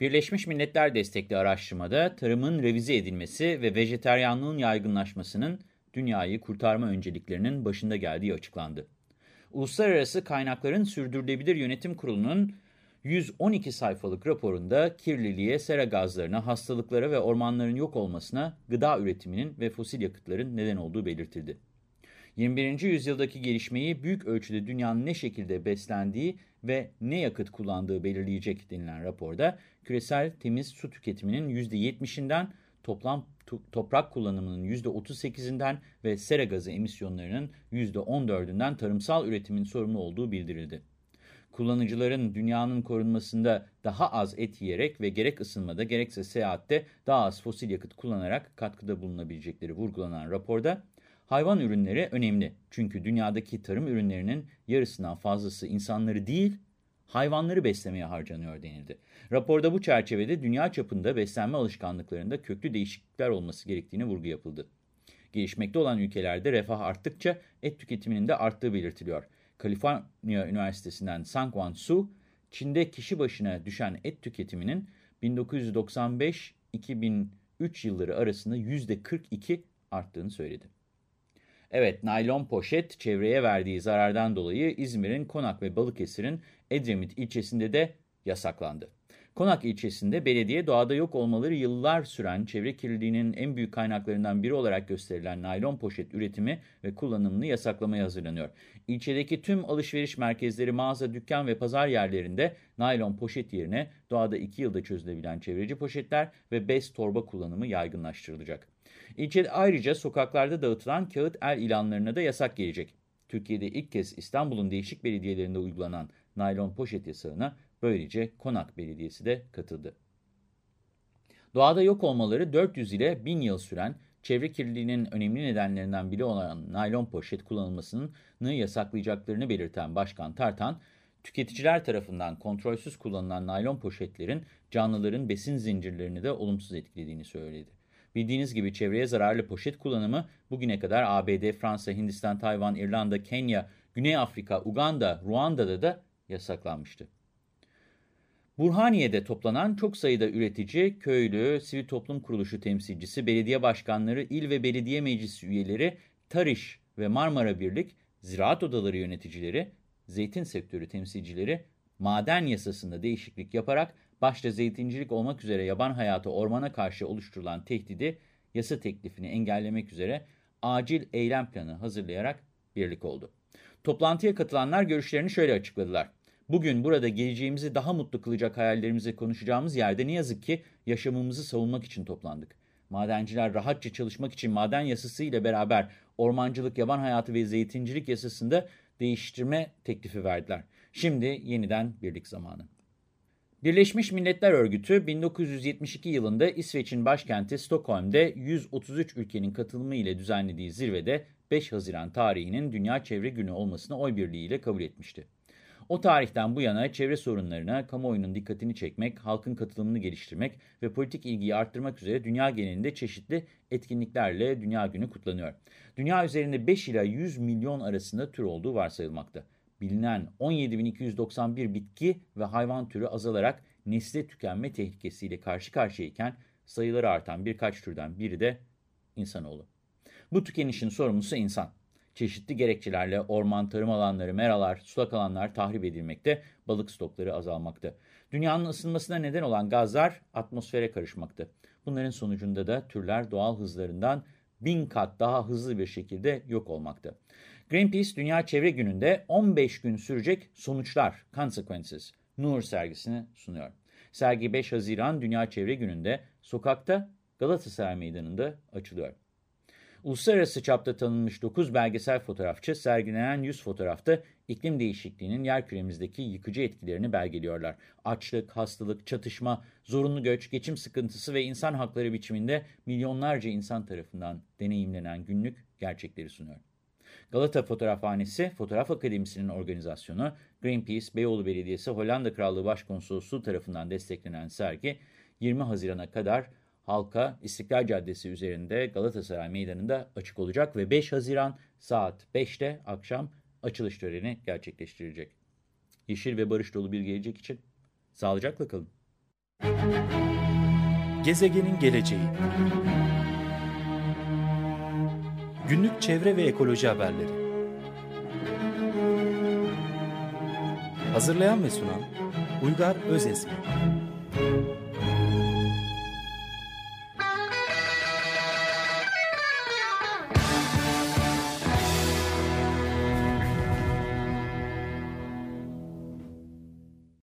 Birleşmiş Milletler destekli araştırmada tarımın revize edilmesi ve vejeteryanlığın yaygınlaşmasının dünyayı kurtarma önceliklerinin başında geldiği açıklandı. Uluslararası Kaynakların Sürdürülebilir Yönetim Kurulu'nun 112 sayfalık raporunda kirliliğe, sera gazlarına, hastalıklara ve ormanların yok olmasına gıda üretiminin ve fosil yakıtların neden olduğu belirtildi. 21. yüzyıldaki gelişmeyi büyük ölçüde dünyanın ne şekilde beslendiği ve ne yakıt kullandığı belirleyecek denilen raporda küresel temiz su tüketiminin %70'inden toplam toprak kullanımının %38'inden ve sera gazı emisyonlarının %14'ünden tarımsal üretimin sorumlu olduğu bildirildi. Kullanıcıların dünyanın korunmasında daha az et yiyerek ve gerek ısınmada gerekse seyahatte daha az fosil yakıt kullanarak katkıda bulunabilecekleri vurgulanan raporda, hayvan ürünleri önemli. Çünkü dünyadaki tarım ürünlerinin yarısından fazlası insanları değil, hayvanları beslemeye harcanıyor denildi. Raporda bu çerçevede dünya çapında beslenme alışkanlıklarında köklü değişiklikler olması gerektiğine vurgu yapıldı. Gelişmekte olan ülkelerde refah arttıkça et tüketiminin de arttığı belirtiliyor. Kaliforniya Üniversitesi'nden Sang-Wan Su, Çin'de kişi başına düşen et tüketiminin 1995-2003 yılları arasında %42 arttığını söyledi. Evet, naylon poşet çevreye verdiği zarardan dolayı İzmir'in Konak ve Balıkesir'in Edremit ilçesinde de yasaklandı. Konak ilçesinde belediye doğada yok olmaları yıllar süren çevre kirliliğinin en büyük kaynaklarından biri olarak gösterilen naylon poşet üretimi ve kullanımını yasaklamaya hazırlanıyor. İlçedeki tüm alışveriş merkezleri, mağaza, dükkan ve pazar yerlerinde naylon poşet yerine doğada 2 yılda çözülebilen çevreci poşetler ve bez torba kullanımı yaygınlaştırılacak. İlçede ayrıca sokaklarda dağıtılan kağıt el ilanlarına da yasak gelecek. Türkiye'de ilk kez İstanbul'un değişik belediyelerinde uygulanan naylon poşet yasağına böylece Konak Belediyesi de katıldı. Doğada yok olmaları 400 ile 1000 yıl süren çevre kirliliğinin önemli nedenlerinden biri olan naylon poşet kullanılmasını yasaklayacaklarını belirten Başkan Tartan, tüketiciler tarafından kontrolsüz kullanılan naylon poşetlerin canlıların besin zincirlerini de olumsuz etkilediğini söyledi. Bildiğiniz gibi çevreye zararlı poşet kullanımı bugüne kadar ABD, Fransa, Hindistan, Tayvan, İrlanda, Kenya, Güney Afrika, Uganda, Ruanda'da da yasaklanmıştı. Burhaniye'de toplanan çok sayıda üretici, köylü, sivil toplum kuruluşu temsilcisi, belediye başkanları, il ve belediye meclisi üyeleri, TARİŞ ve Marmara Birlik, ziraat odaları yöneticileri, zeytin sektörü temsilcileri, maden yasasında değişiklik yaparak başta zeytincilik olmak üzere yaban hayatı ormana karşı oluşturulan tehdidi yasa teklifini engellemek üzere acil eylem planı hazırlayarak birlik oldu. Toplantıya katılanlar görüşlerini şöyle açıkladılar. Bugün burada geleceğimizi daha mutlu kılacak hayallerimizi konuşacağımız yerde ne yazık ki yaşamımızı savunmak için toplandık. Madenciler rahatça çalışmak için maden yasası ile beraber ormancılık, yaban hayatı ve zeytincilik yasasında değiştirme teklifi verdiler. Şimdi yeniden birlik zamanı. Birleşmiş Milletler Örgütü 1972 yılında İsveç'in başkenti Stockholm'de 133 ülkenin katılımı ile düzenlediği zirvede 5 Haziran tarihinin Dünya Çevre Günü olmasını oy birliğiyle kabul etmişti. O tarihten bu yana çevre sorunlarına kamuoyunun dikkatini çekmek, halkın katılımını geliştirmek ve politik ilgiyi arttırmak üzere dünya genelinde çeşitli etkinliklerle Dünya Günü kutlanıyor. Dünya üzerinde 5 ila 100 milyon arasında tür olduğu varsayılmakta. Bilinen 17.291 bitki ve hayvan türü azalarak nesli tükenme tehlikesiyle karşı karşıyayken sayıları artan birkaç türden biri de insanoğlu. Bu tükenişin sorumlusu insan. Çeşitli gerekçelerle orman, tarım alanları, meralar, sulak alanlar tahrip edilmekte, balık stokları azalmakta. Dünyanın ısınmasına neden olan gazlar atmosfere karışmakta. Bunların sonucunda da türler doğal hızlarından bin kat daha hızlı bir şekilde yok olmakta. Greenpeace Dünya Çevre Günü'nde 15 gün sürecek sonuçlar, consequences, Nur sergisini sunuyor. Sergi 5 Haziran Dünya Çevre Günü'nde sokakta Galatasaray Meydanı'nda açılıyor. Uluslararası çapta tanınmış 9 belgesel fotoğrafçı sergilenen 100 fotoğrafta iklim değişikliğinin yerküremizdeki yıkıcı etkilerini belgeliyorlar. Açlık, hastalık, çatışma, zorunlu göç, geçim sıkıntısı ve insan hakları biçiminde milyonlarca insan tarafından deneyimlenen günlük gerçekleri sunuyor. Galata Fotoğrafhanesi, Fotoğraf Akademisi'nin organizasyonu, Greenpeace, Beyoğlu Belediyesi, Hollanda Krallığı Başkonsolosluğu tarafından desteklenen sergi 20 Haziran'a kadar halka İstiklal Caddesi üzerinde Galatasaray Meydanı'nda açık olacak ve 5 Haziran saat 5'te akşam açılış töreni gerçekleştirilecek. Yeşil ve barış dolu bir gelecek için sağlıcakla kalın. Gezegenin geleceği Günlük çevre ve ekoloji haberleri Hazırlayan ve sunan Uygar Özesmi